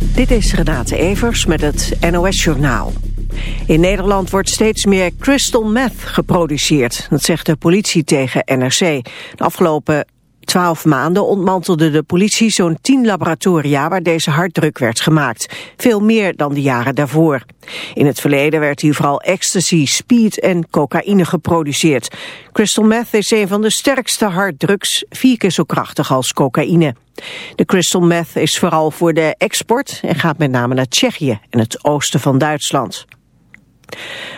Dit is Renate Evers met het NOS Journaal. In Nederland wordt steeds meer crystal meth geproduceerd. Dat zegt de politie tegen NRC. De afgelopen twaalf maanden ontmantelde de politie zo'n tien laboratoria waar deze harddruk werd gemaakt. Veel meer dan de jaren daarvoor. In het verleden werd hier vooral ecstasy, speed en cocaïne geproduceerd. Crystal meth is een van de sterkste harddrugs, vier keer zo krachtig als cocaïne. De crystal meth is vooral voor de export en gaat met name naar Tsjechië en het oosten van Duitsland.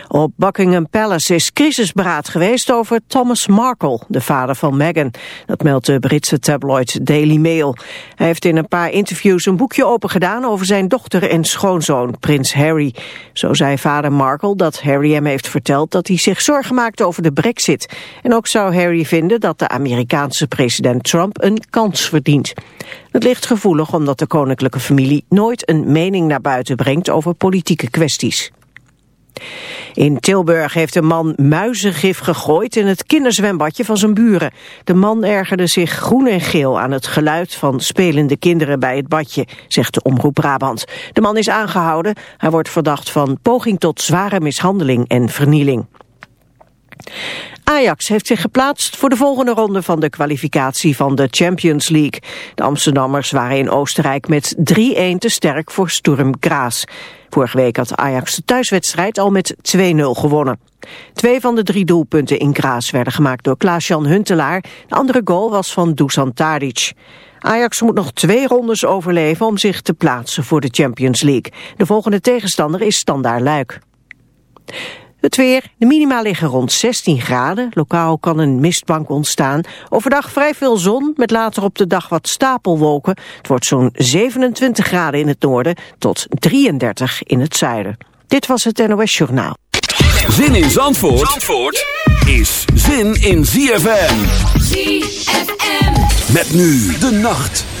Op Buckingham Palace is crisisberaad geweest over Thomas Markle, de vader van Meghan. Dat meldt de Britse tabloid Daily Mail. Hij heeft in een paar interviews een boekje opengedaan over zijn dochter en schoonzoon, prins Harry. Zo zei vader Markle dat Harry hem heeft verteld dat hij zich zorgen maakte over de brexit. En ook zou Harry vinden dat de Amerikaanse president Trump een kans verdient. Het ligt gevoelig omdat de koninklijke familie nooit een mening naar buiten brengt over politieke kwesties. In Tilburg heeft een man muizengif gegooid in het kinderzwembadje van zijn buren. De man ergerde zich groen en geel aan het geluid van spelende kinderen bij het badje, zegt de Omroep Brabant. De man is aangehouden. Hij wordt verdacht van poging tot zware mishandeling en vernieling. Ajax heeft zich geplaatst voor de volgende ronde van de kwalificatie van de Champions League. De Amsterdammers waren in Oostenrijk met 3-1 te sterk voor Sturm Graz. Vorige week had Ajax de thuiswedstrijd al met 2-0 gewonnen. Twee van de drie doelpunten in Graz werden gemaakt door Klaas-Jan Huntelaar. De andere goal was van Dusan Tadic. Ajax moet nog twee rondes overleven om zich te plaatsen voor de Champions League. De volgende tegenstander is Standaard Luik. Het weer, de minima liggen rond 16 graden. Lokaal kan een mistbank ontstaan. Overdag vrij veel zon, met later op de dag wat stapelwolken. Het wordt zo'n 27 graden in het noorden tot 33 in het zuiden. Dit was het NOS Journaal. Zin in Zandvoort, Zandvoort is zin in ZFM. ZFM. Met nu de nacht.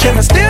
can I still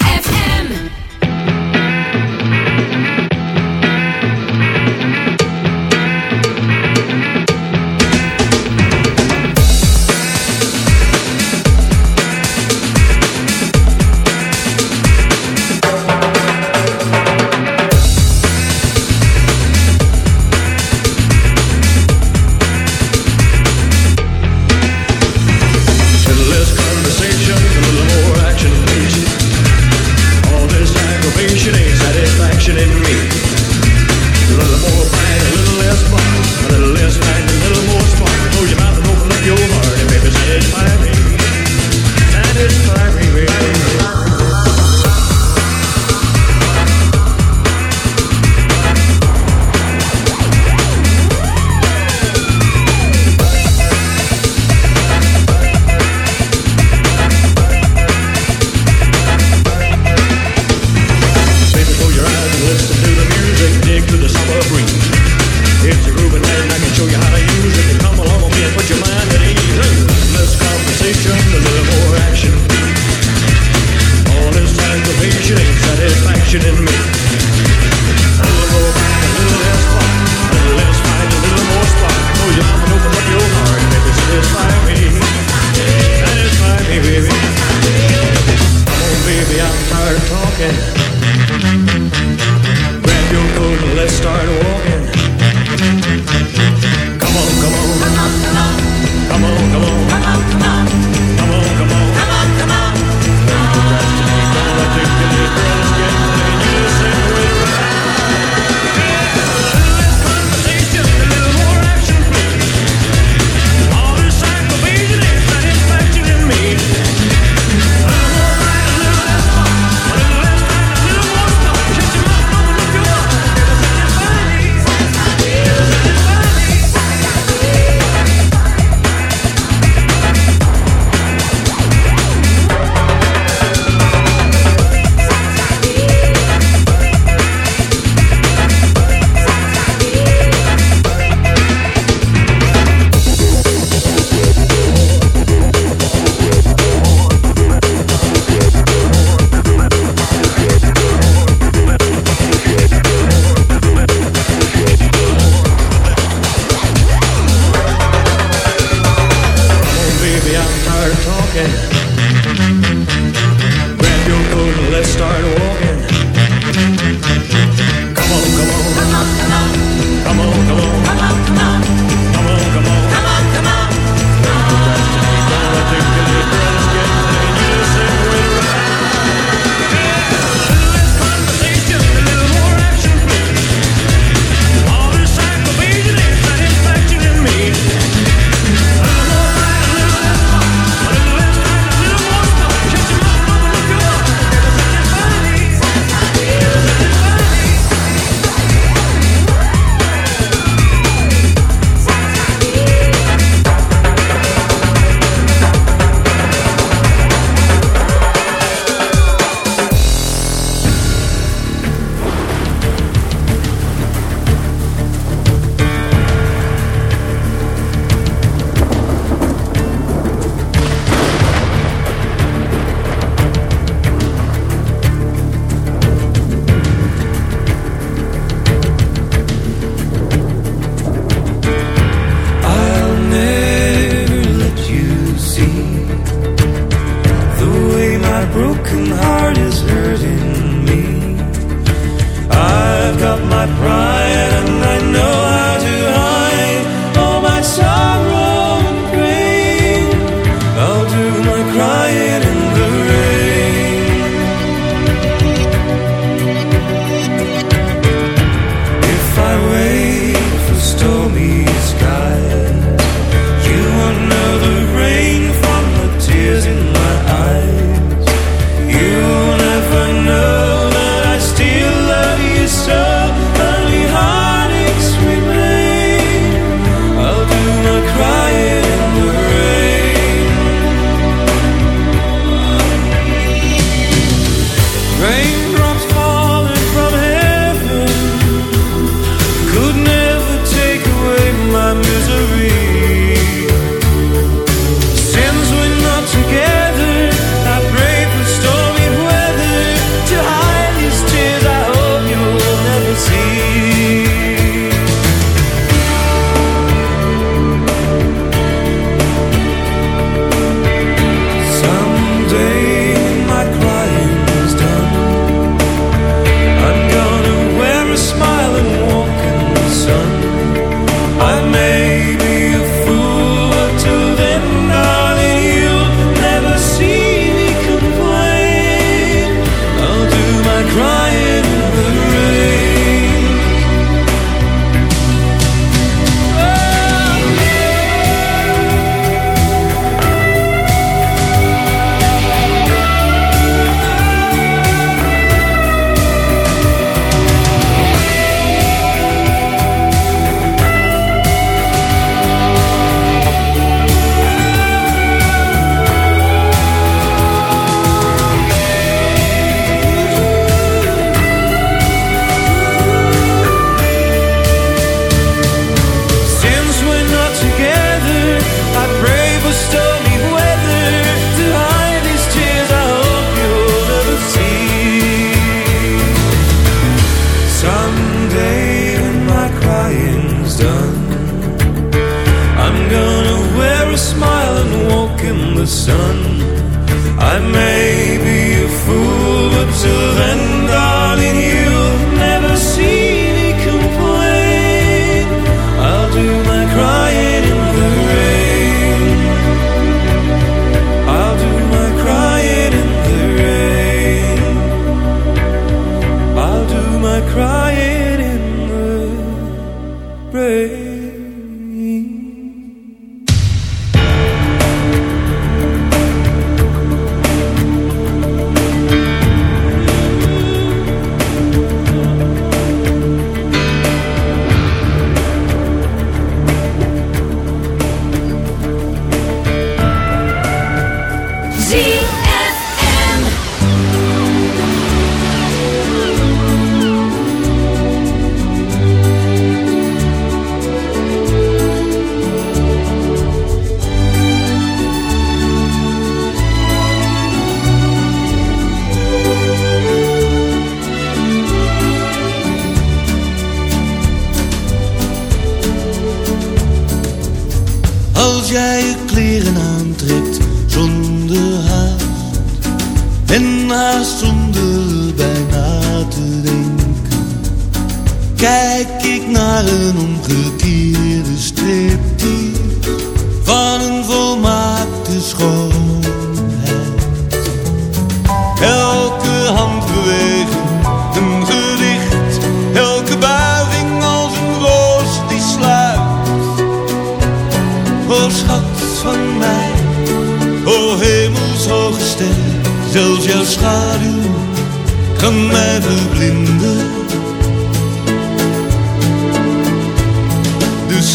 还没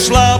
Slaap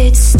it's